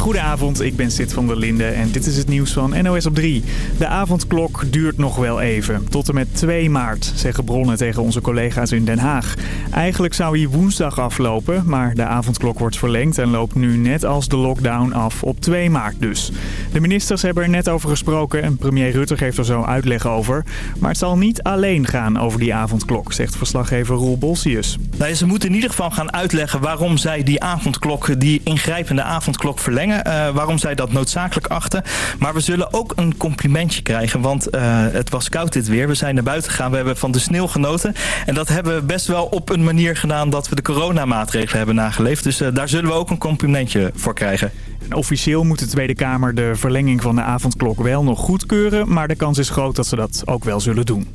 Goedenavond, ik ben Sid van der Linde en dit is het nieuws van NOS op 3. De avondklok duurt nog wel even. Tot en met 2 maart, zeggen bronnen tegen onze collega's in Den Haag. Eigenlijk zou hij woensdag aflopen, maar de avondklok wordt verlengd... en loopt nu net als de lockdown af op 2 maart dus. De ministers hebben er net over gesproken en premier Rutte geeft er zo uitleg over. Maar het zal niet alleen gaan over die avondklok, zegt verslaggever Roel Bolsius. Ze moeten in ieder geval gaan uitleggen waarom zij die avondklok, die ingrijpende avondklok verlengen. Uh, waarom zij dat noodzakelijk achten. Maar we zullen ook een complimentje krijgen, want uh, het was koud dit weer. We zijn naar buiten gegaan, we hebben van de sneeuw genoten. En dat hebben we best wel op een manier gedaan dat we de coronamaatregelen hebben nageleefd. Dus uh, daar zullen we ook een complimentje voor krijgen. En officieel moet de Tweede Kamer de verlenging van de avondklok wel nog goedkeuren. Maar de kans is groot dat ze dat ook wel zullen doen.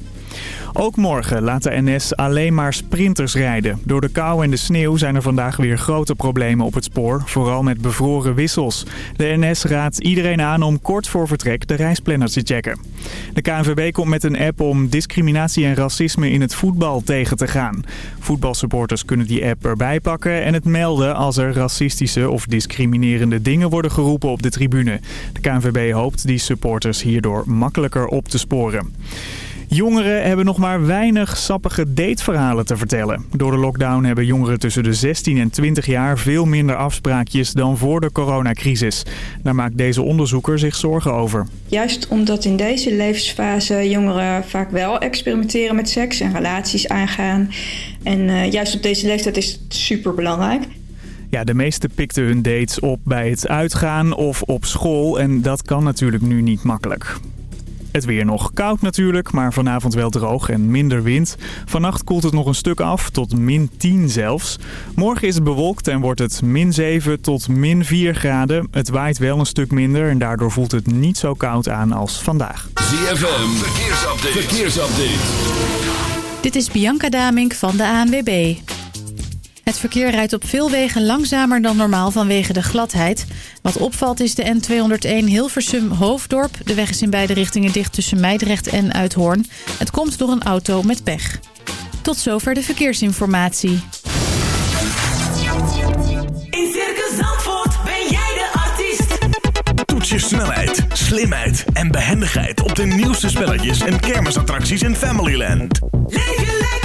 Ook morgen laat de NS alleen maar sprinters rijden. Door de kou en de sneeuw zijn er vandaag weer grote problemen op het spoor. Vooral met bevroren wissels. De NS raadt iedereen aan om kort voor vertrek de reisplanner te checken. De KNVB komt met een app om discriminatie en racisme in het voetbal tegen te gaan. Voetbalsupporters kunnen die app erbij pakken en het melden als er racistische of discriminerende dingen worden geroepen op de tribune. De KNVB hoopt die supporters hierdoor makkelijker op te sporen. Jongeren hebben nog maar weinig sappige dateverhalen te vertellen. Door de lockdown hebben jongeren tussen de 16 en 20 jaar veel minder afspraakjes dan voor de coronacrisis. Daar maakt deze onderzoeker zich zorgen over. Juist omdat in deze levensfase jongeren vaak wel experimenteren met seks en relaties aangaan. En uh, juist op deze leeftijd is het super belangrijk. Ja, de meesten pikten hun dates op bij het uitgaan of op school en dat kan natuurlijk nu niet makkelijk. Het weer nog koud natuurlijk, maar vanavond wel droog en minder wind. Vannacht koelt het nog een stuk af, tot min 10 zelfs. Morgen is het bewolkt en wordt het min 7 tot min 4 graden. Het waait wel een stuk minder en daardoor voelt het niet zo koud aan als vandaag. ZFM, verkeersupdate. verkeersupdate. Dit is Bianca Damink van de ANWB. Het verkeer rijdt op veel wegen langzamer dan normaal vanwege de gladheid. Wat opvalt is de N201 Hilversum-Hoofddorp. De weg is in beide richtingen dicht tussen Meidrecht en Uithoorn. Het komt door een auto met pech. Tot zover de verkeersinformatie. In Circus Zandvoort ben jij de artiest. Toets je snelheid, slimheid en behendigheid op de nieuwste spelletjes en kermisattracties in Familyland. Leef lekker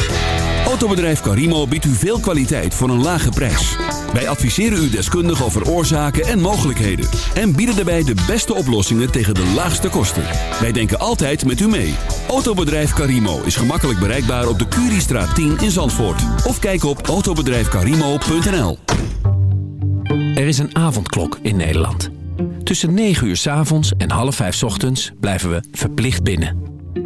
Autobedrijf Carimo biedt u veel kwaliteit voor een lage prijs. Wij adviseren u deskundig over oorzaken en mogelijkheden. En bieden daarbij de beste oplossingen tegen de laagste kosten. Wij denken altijd met u mee. Autobedrijf Carimo is gemakkelijk bereikbaar op de Curiestraat 10 in Zandvoort. Of kijk op autobedrijfcarimo.nl Er is een avondklok in Nederland. Tussen 9 uur s avonds en half 5 s ochtends blijven we verplicht binnen.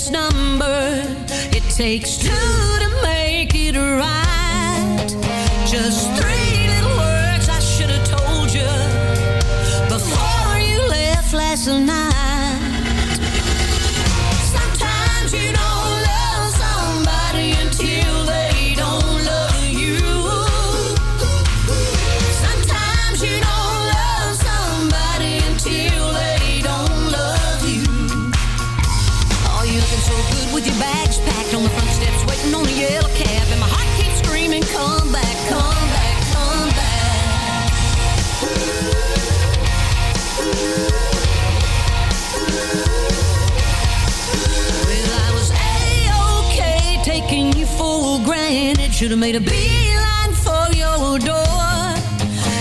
this number. It takes two to make it right. Just three little words I should have told you before you left last night. should have made a beeline for your door.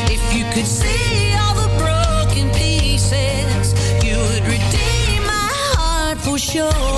If you could see all the broken pieces, you would redeem my heart for sure.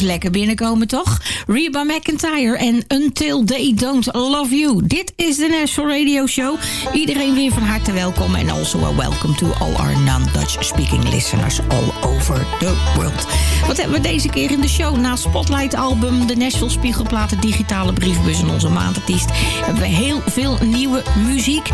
lekker binnenkomen, toch? Reba McIntyre en Until They Don't Love You. Dit is de National Radio Show. Iedereen weer van harte welkom. En also a welcome to all our non-Dutch speaking listeners all over the world. Wat hebben we deze keer in de show? Na Spotlight album, de Nashville Spiegelplaten, digitale briefbus en onze maandartiest... hebben we heel veel nieuwe muziek.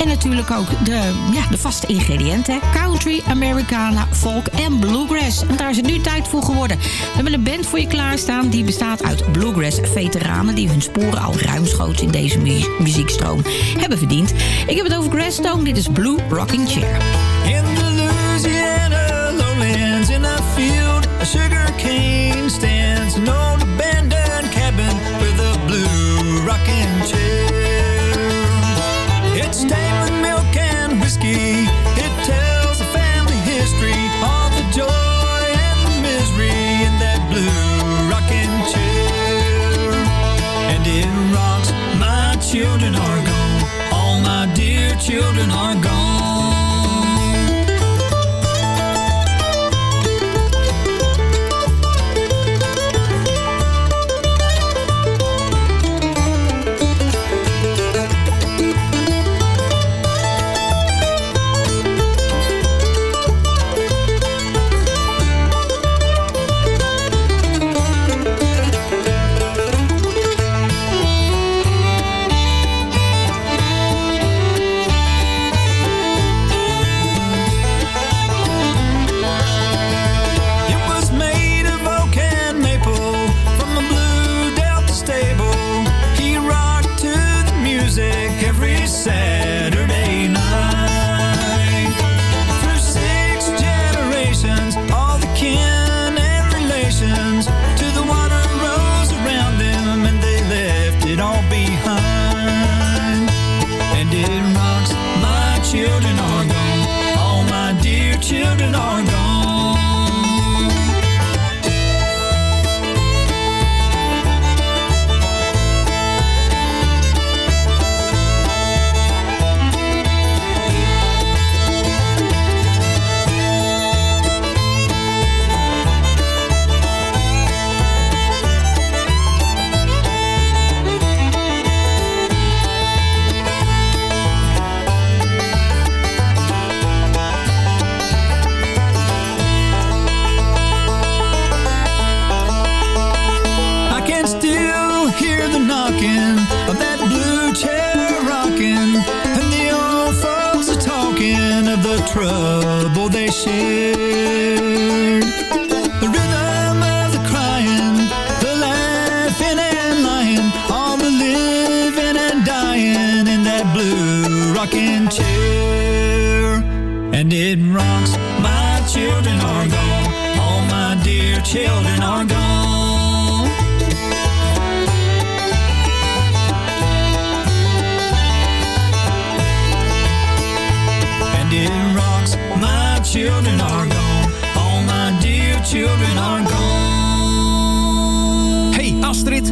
En natuurlijk ook de, ja, de vaste ingrediënten. Country, Americana, folk en bluegrass. En daar is het nu tijd voor geworden. We hebben een band voor je klaarstaan. Die bestaat uit bluegrass-veteranen... die hun sporen al ruimschoots in deze muziekstroom hebben verdiend. Ik heb het over Grassstone. Dit is Blue Rocking Chair. In the Louisiana lowlands in a field... A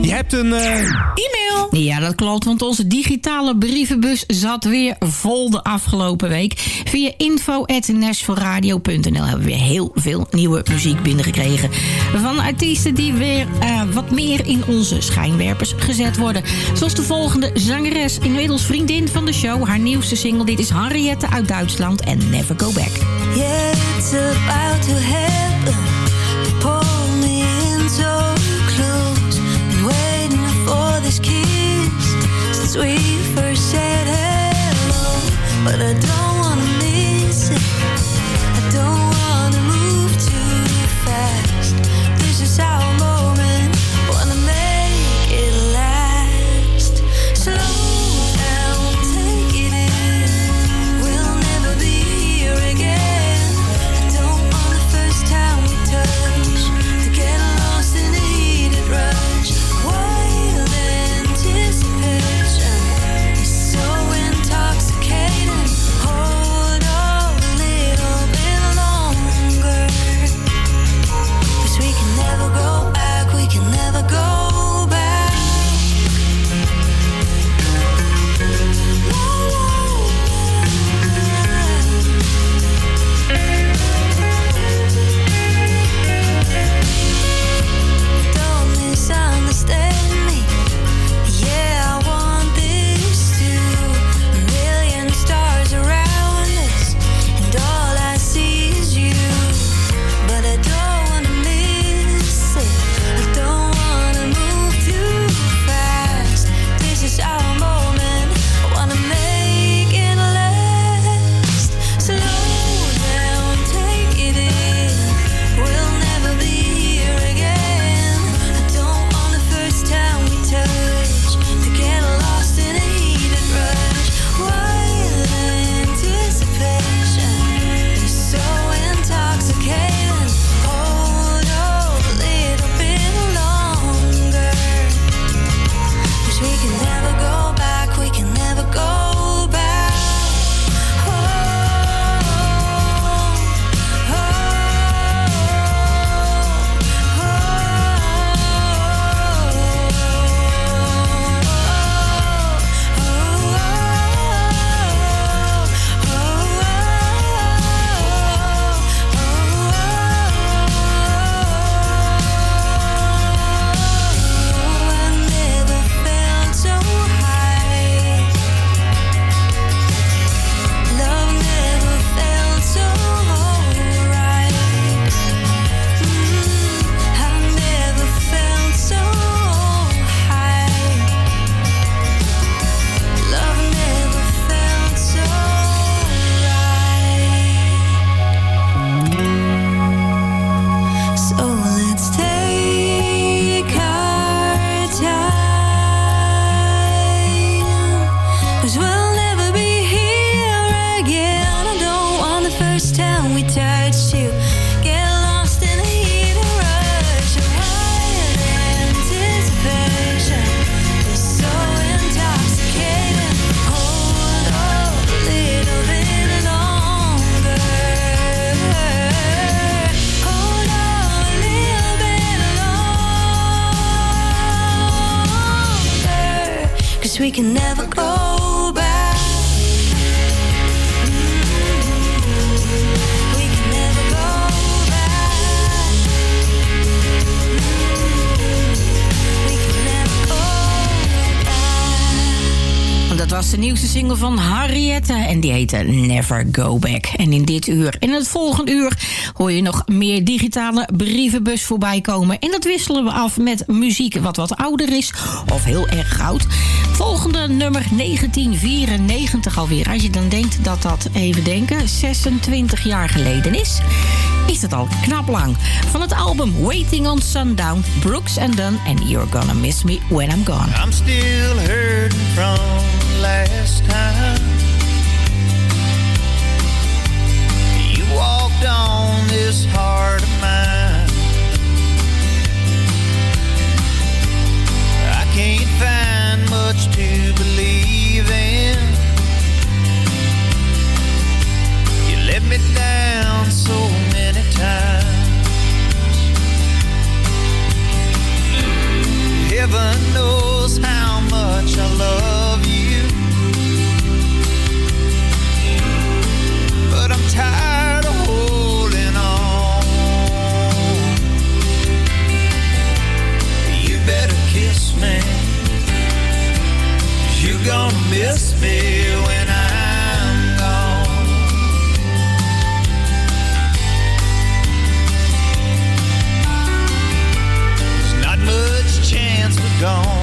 Je hebt een... Eh, E-mail. Ja, dat klopt, want onze digitale brievenbus zat weer vol de afgelopen week. Via info.nashforradio.nl hebben we weer heel veel nieuwe muziek binnengekregen. Van artiesten die weer eh, wat meer in onze schijnwerpers gezet worden. Zoals de volgende zangeres, inmiddels vriendin van de show. Haar nieuwste single, dit is Henriette uit Duitsland en Never Go Back. To. since we first said hello, but I don't Cause we can never de nieuwste single van Harriette en die heette Never Go Back. En in dit uur, in het volgende uur, hoor je nog meer digitale brievenbus voorbij komen. En dat wisselen we af met muziek wat wat ouder is of heel erg oud. Volgende nummer 1994 alweer. Als je dan denkt dat dat, even denken, 26 jaar geleden is is het al knap lang. Van het album Waiting on Sundown, Brooks and Dunn en You're Gonna Miss Me When I'm Gone. I'm still hurting from last time. You walked on this heart of mine. I can't find much to believe in. Let me down so Heaven knows how much I love you. But I'm tired of holding on. You better kiss me. you you're gonna miss me gone.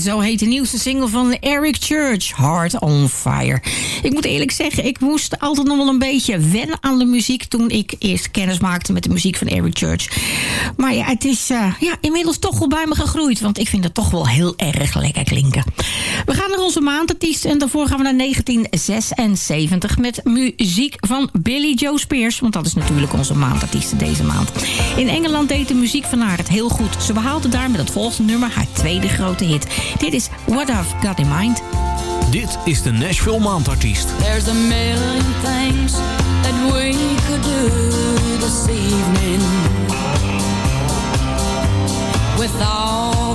zo heet de nieuwste single van Eric Church, Heart on Fire. Ik moet eerlijk zeggen, ik moest altijd nog wel een beetje wennen aan de muziek... toen ik eerst kennis maakte met de muziek van Eric Church. Maar ja, het is eh, ja, inmiddels toch wel bij me gegroeid... want ik vind het toch wel heel erg lekker klinken. We gaan naar onze maandartiest en daarvoor gaan we naar 1976... met muziek van Billy Joe Spears, want dat is natuurlijk onze maandartiest deze maand. In Engeland deed de muziek van haar het heel goed. Ze behaalde daar met het volgende nummer haar tweede grote hit... Dit is What I've Got In Mind. Dit is de Nashville Maandartiest. There's a million things that we could do this evening. With all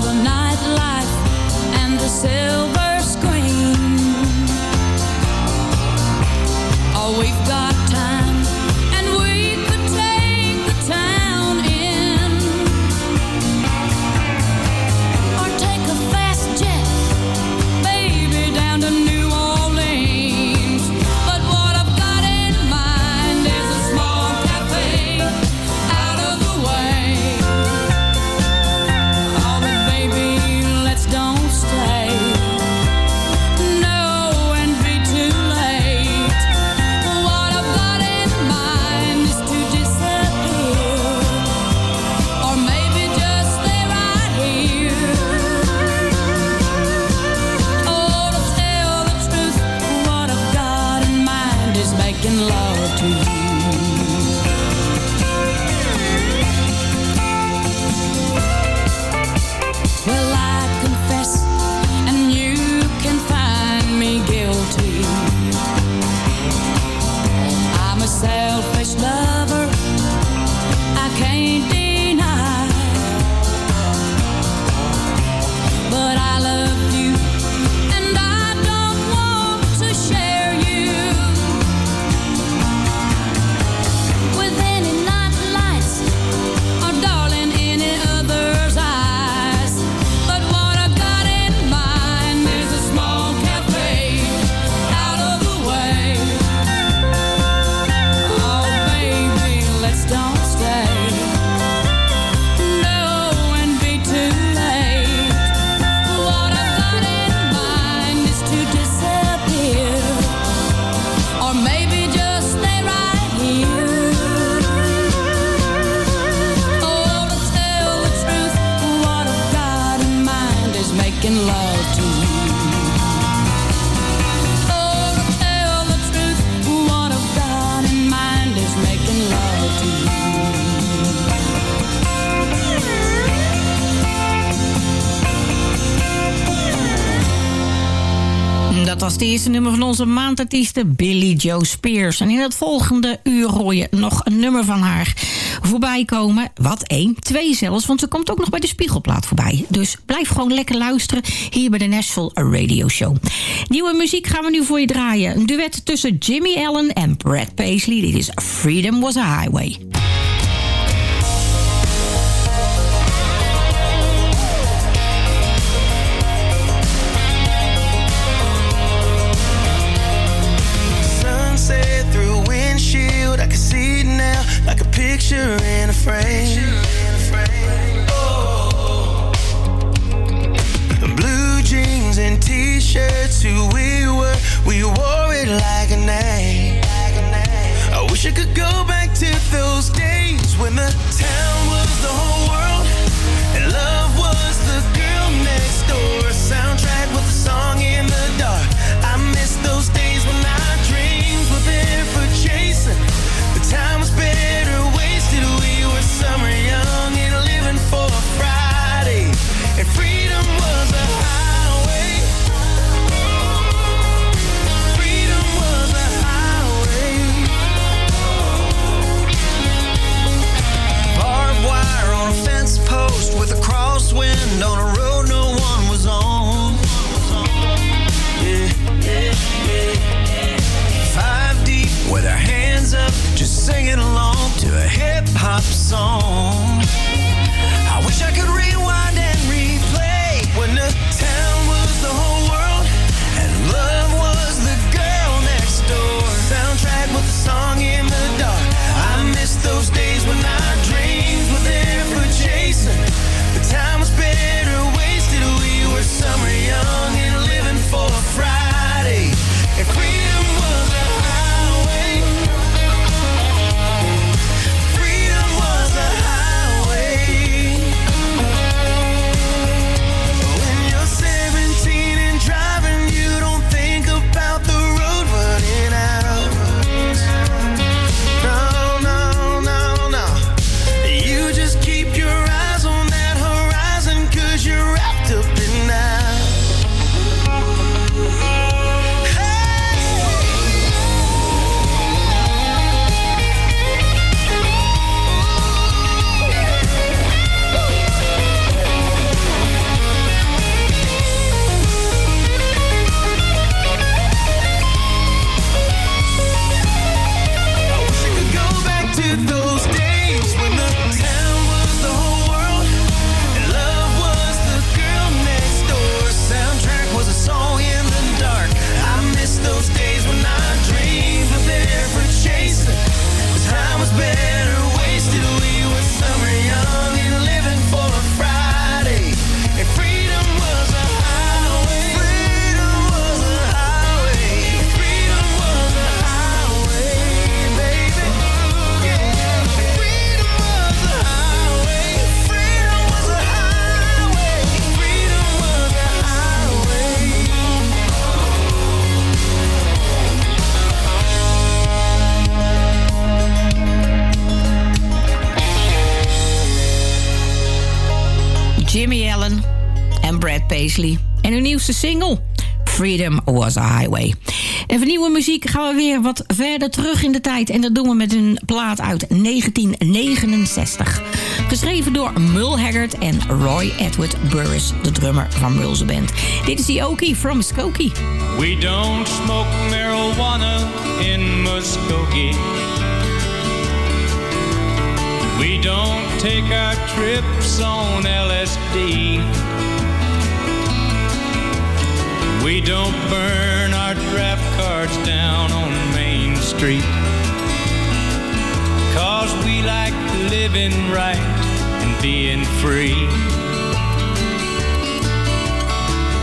onze maandartiesten Billy Joe Spears. En in het volgende uur hoor je nog een nummer van haar voorbij komen. Wat één, twee zelfs, want ze komt ook nog bij de Spiegelplaat voorbij. Dus blijf gewoon lekker luisteren hier bij de Nashville Radio Show. Nieuwe muziek gaan we nu voor je draaien. Een duet tussen Jimmy Allen en Brad Paisley. Dit is Freedom Was a Highway. In a frame. Oh. Blue jeans and t-shirts, who we were, we wore it like a name. I wish I could go back to those days when the town was the whole Highway. En voor nieuwe muziek gaan we weer wat verder terug in de tijd. En dat doen we met een plaat uit 1969. Geschreven door Merle Haggard en Roy Edward Burris, de drummer van Merle's band. Dit is Okie from Skokie. We don't smoke marijuana in Muskogee. We don't take our trips on LSD. We don't burn our draft cards down on Main Street. Cause we like living right and being free.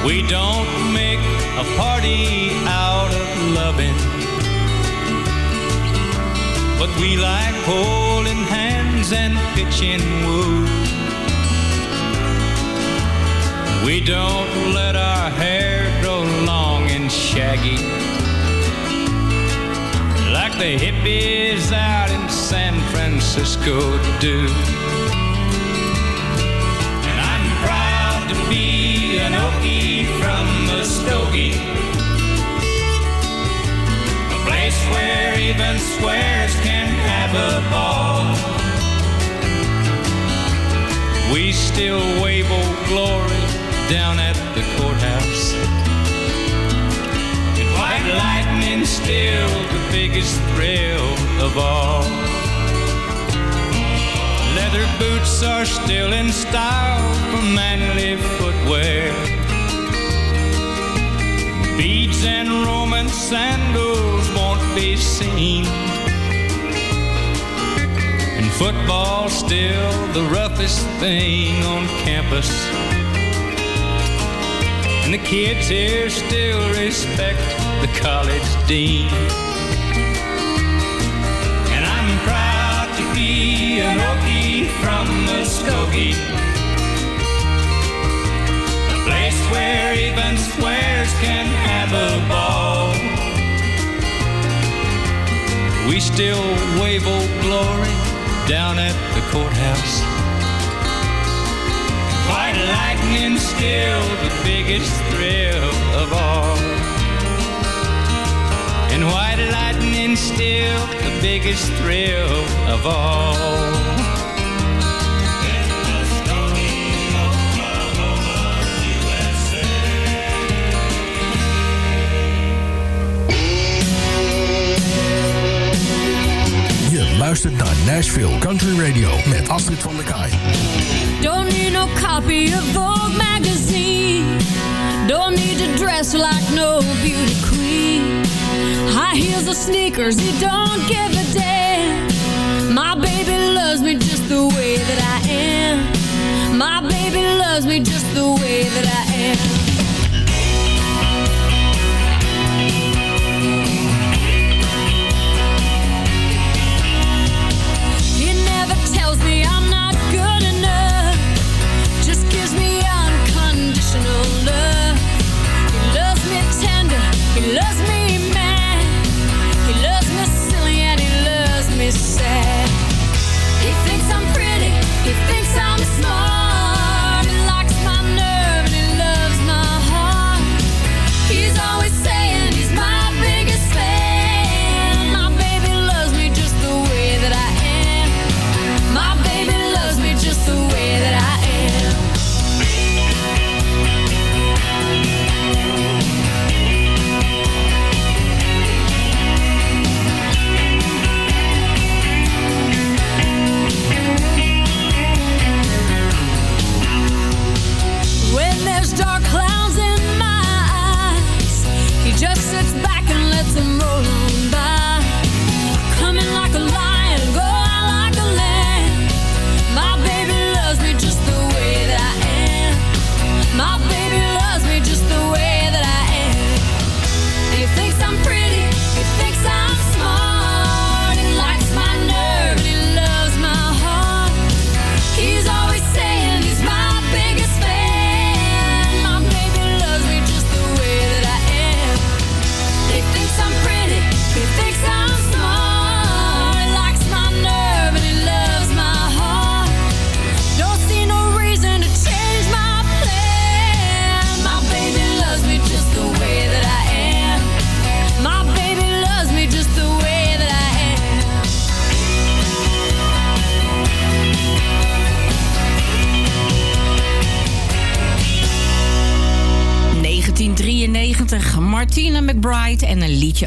We don't make a party out of loving. But we like holding hands and pitching woo. We don't let our hair shaggy. Like the hippies out in San Francisco do. And I'm proud to be an Okie from Muskogee. A place where even squares can have a ball. We still wave old glory down at the courthouse. Lightning still the biggest thrill of all. Leather boots are still in style for manly footwear. Beads and Roman sandals won't be seen. And football's still the roughest thing on campus. And the kids here still respect the college dean. And I'm proud to be an Okie from Muskogee. A place where even squares can have a ball. We still wave old glory down at the courthouse. White lightning still the biggest thrill of all. And white lightning still the biggest thrill of all. Je luistert naar Nashville Country Radio met Astrid van der Kaai. Don't need no copy of Vogue magazine. Don't need to dress like no beauty queen. High heels or sneakers, you don't give a damn. My baby loves me just the way that I am. My baby loves me just the way that I am.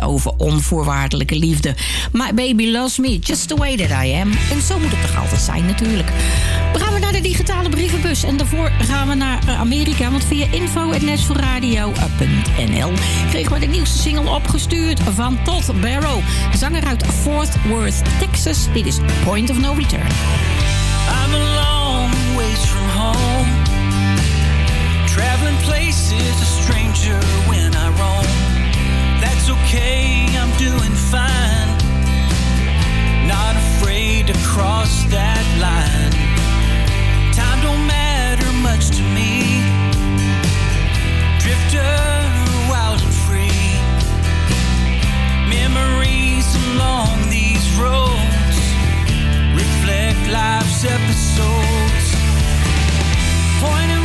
Over onvoorwaardelijke liefde. My baby loves me just the way that I am. En zo moet het toch altijd zijn natuurlijk. We gaan weer naar de digitale brievenbus en daarvoor gaan we naar eh, Amerika. Want via info.nl kregen we de nieuwste single opgestuurd van Todd Barrow. Zanger uit Fort Worth, Texas. Dit is Point of No Return. I'm a long ways from home. Traveling places, a stranger when I roam. That's okay, I'm doing fine. Not afraid to cross that line. Time don't matter much to me. Drifter, wild and free. Memories along these roads reflect life's episodes. Point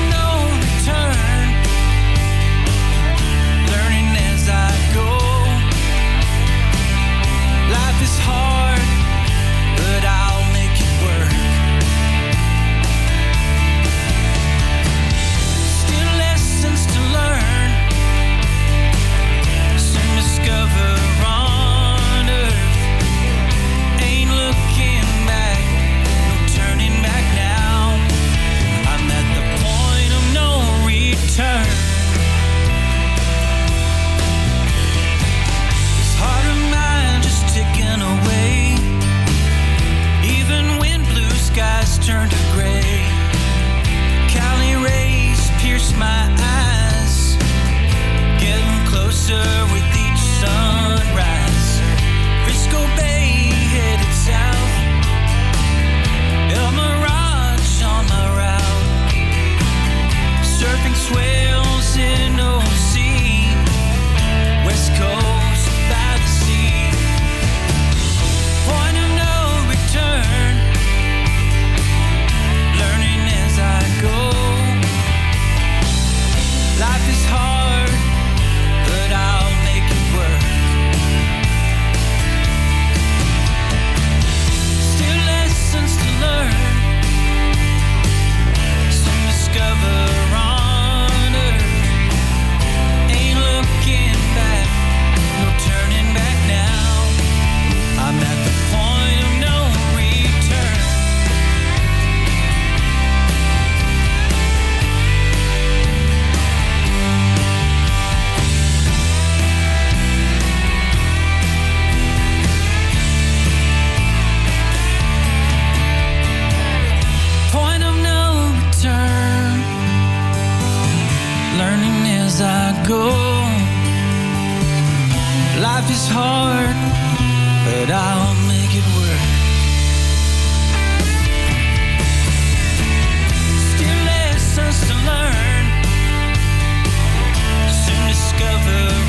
go. Life is hard But I'll make it work. Still lessons to learn. Soon discover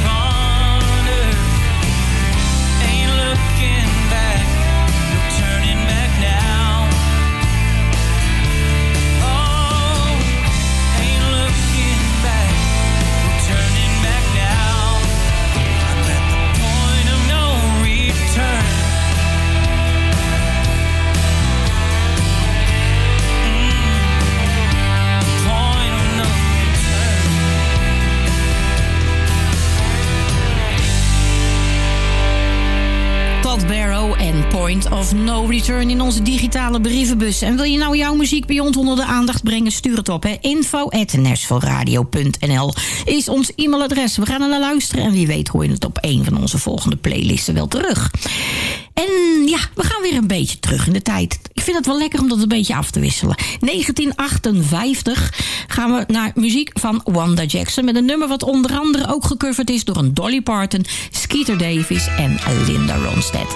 There. Point of No Return in onze digitale brievenbus. En wil je nou jouw muziek bij ons onder de aandacht brengen? Stuur het op. Info is ons e-mailadres. We gaan er naar luisteren en wie weet hoor je het op een van onze volgende playlisten wel terug. En ja, we gaan weer een beetje terug in de tijd. Ik vind het wel lekker om dat een beetje af te wisselen. 1958 gaan we naar muziek van Wanda Jackson... met een nummer wat onder andere ook gecoverd is... door een Dolly Parton, Skeeter Davis en Linda Ronstadt.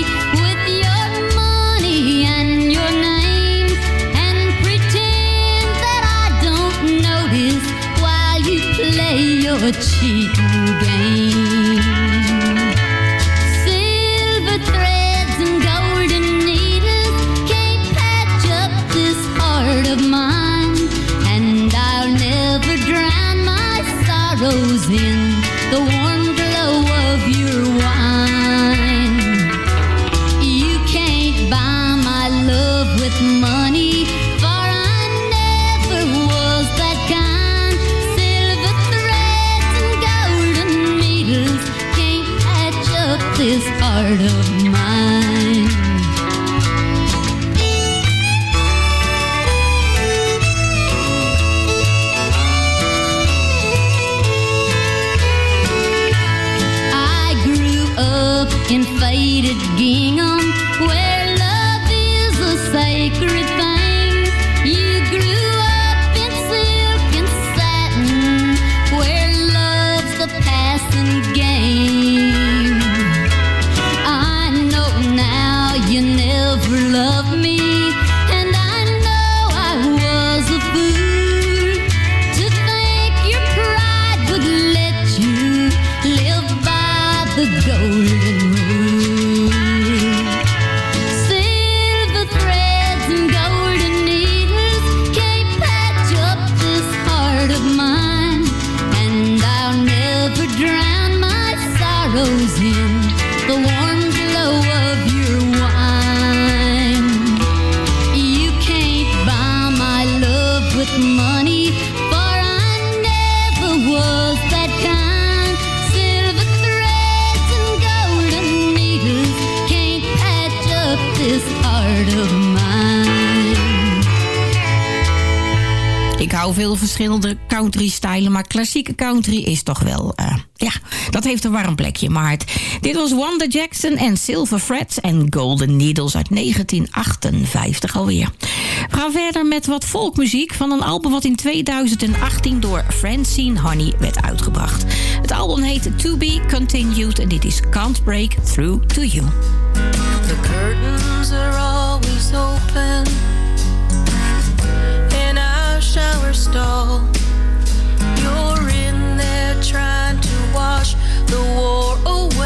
retire tout heart of mine. Ik hou veel verschillende country-stijlen, maar klassieke country is toch wel... eh, ja, dat heeft een warm plekje hart. Dit was Wanda Jackson en Silver Frets en Golden Needles uit 1958 alweer. We gaan verder met wat folkmuziek van een album wat in 2018 door Francine Honey werd uitgebracht. Het album heet To Be Continued en dit is Can't Break Through To You. Open in our shower stall. You're in there trying to wash the war away.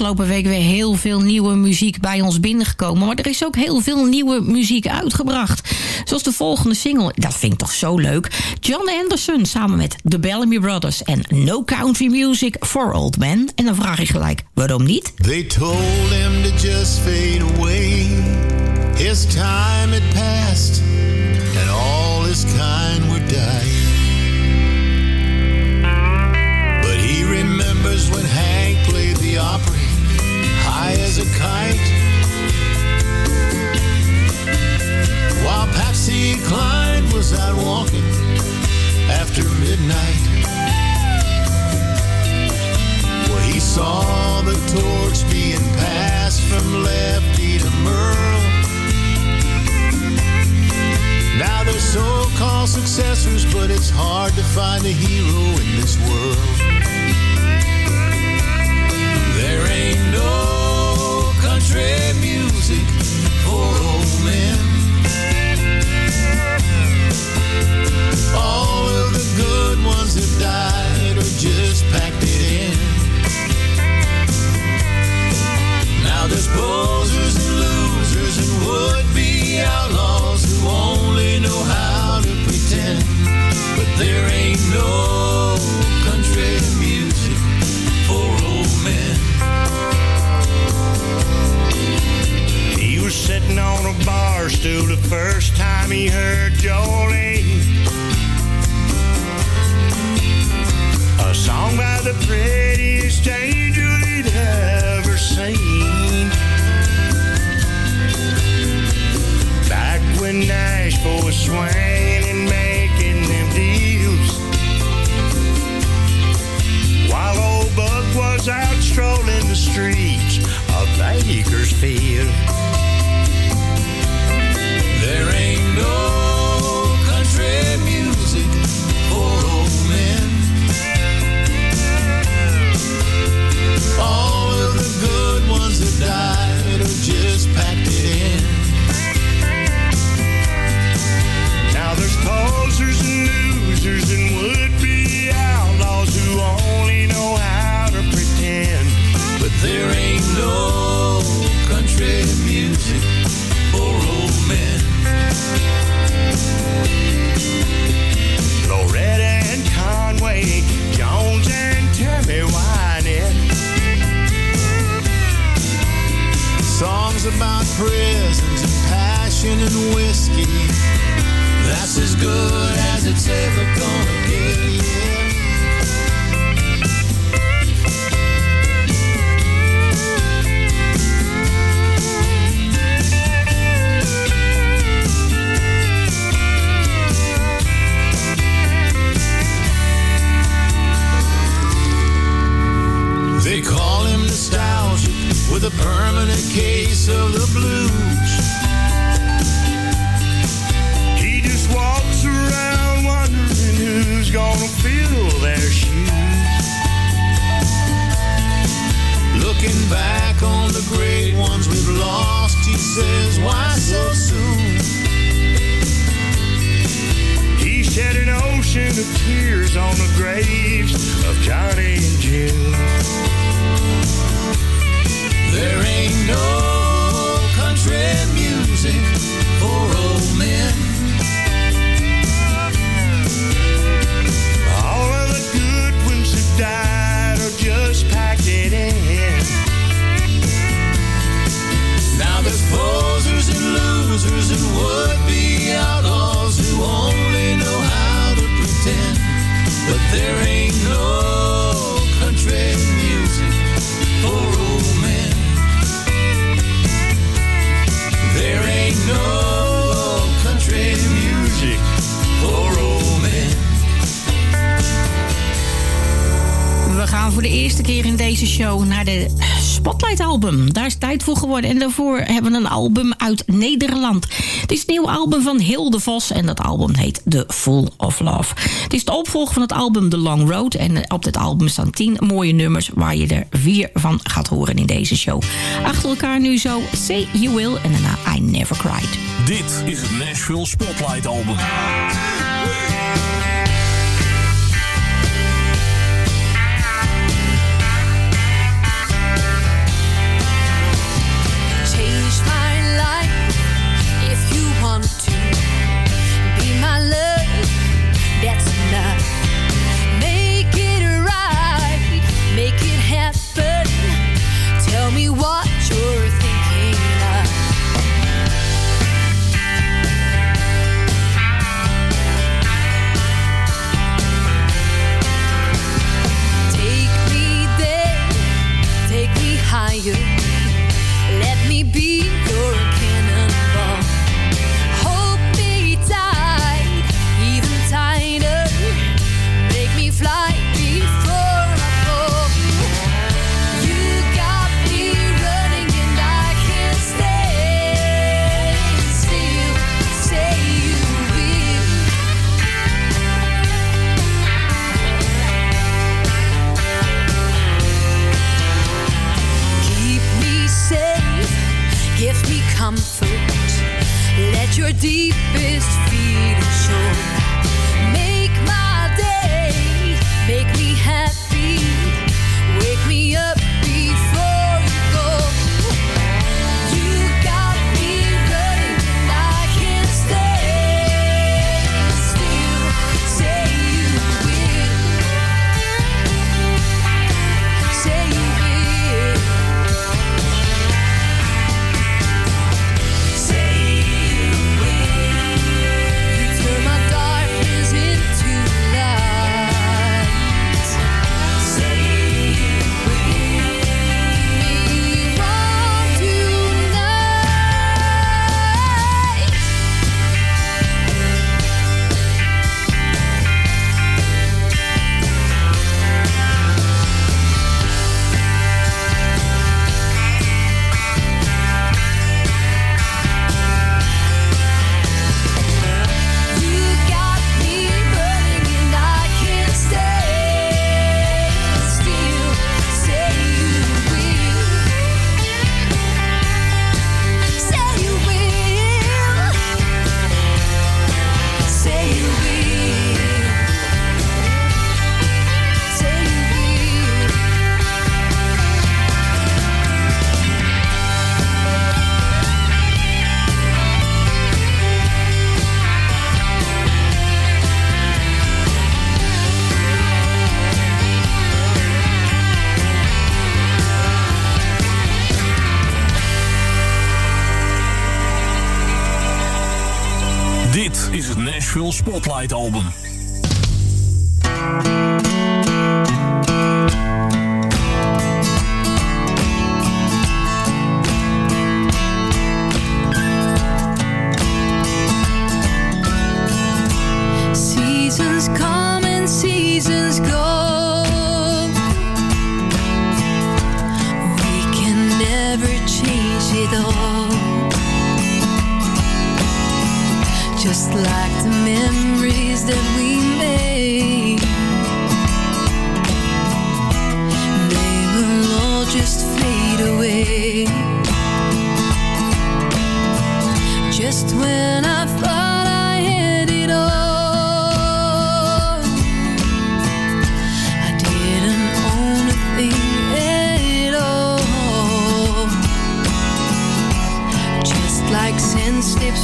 Afgelopen week weer heel veel nieuwe muziek bij ons binnengekomen. Maar er is ook heel veel nieuwe muziek uitgebracht. Zoals de volgende single. Dat vind ik toch zo leuk. John Anderson samen met The Bellamy Brothers en No Country Music for Old Men. En dan vraag ik gelijk, waarom niet? They told him to just fade away. His time had passed, and all his kind Patsy was out walking after midnight. Well, he saw the torch being passed from Lefty to Merle. Now they're so-called successors, but it's hard to find a hero in this world. There ain't no country music for old men. All of the good ones have died or just packed it in. Now there's posers and losers and would-be They call him nostalgic with a permanent case of the blues. He just walks around wondering who's gonna fill their shoes. Looking back on the great ones we've lost, he says, why so soon? He shed an ocean of tears on the graves of Johnny and June. No country music for old men. All of the good ones died just packed it in. Now there's posers and losers and would-be outlaws who only know how to pretend. But there ain't no gaan voor de eerste keer in deze show naar de Spotlight Album. Daar is tijd voor geworden. En daarvoor hebben we een album uit Nederland. Het is een nieuw album van Hilde Vos. En dat album heet The Full of Love. Het is de opvolger van het album The Long Road. En op dit album staan tien mooie nummers... waar je er vier van gaat horen in deze show. Achter elkaar nu zo Say You Will en daarna I Never Cried. Dit is het Nashville Spotlight Album.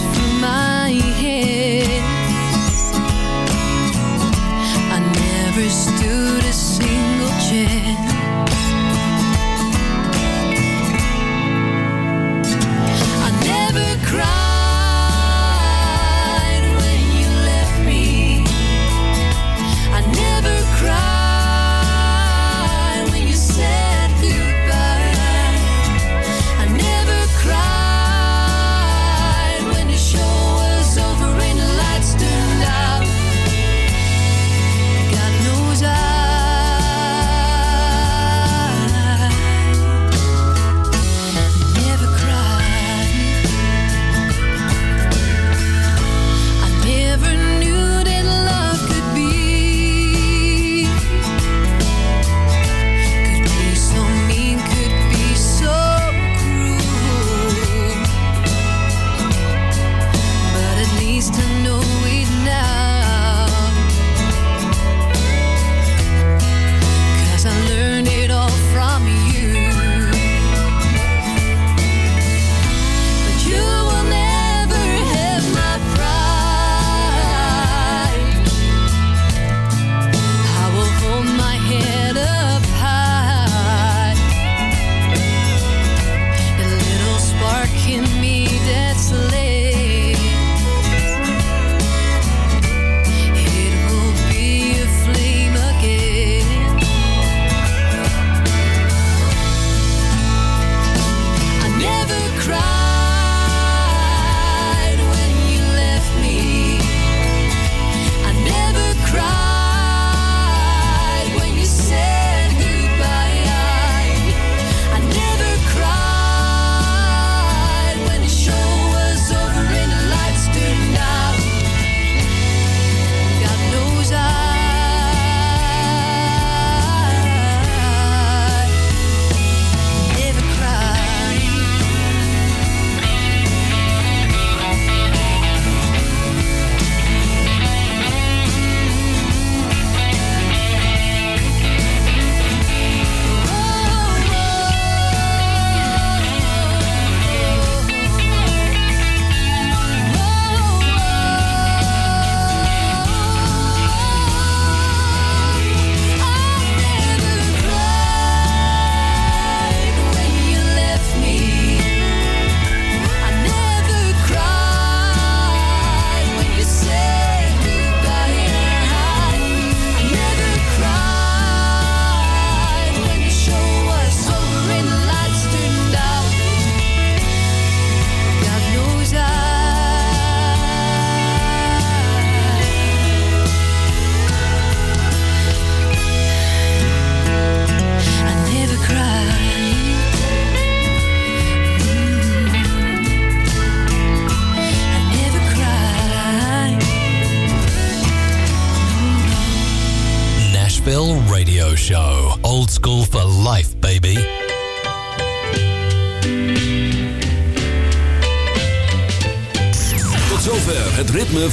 to my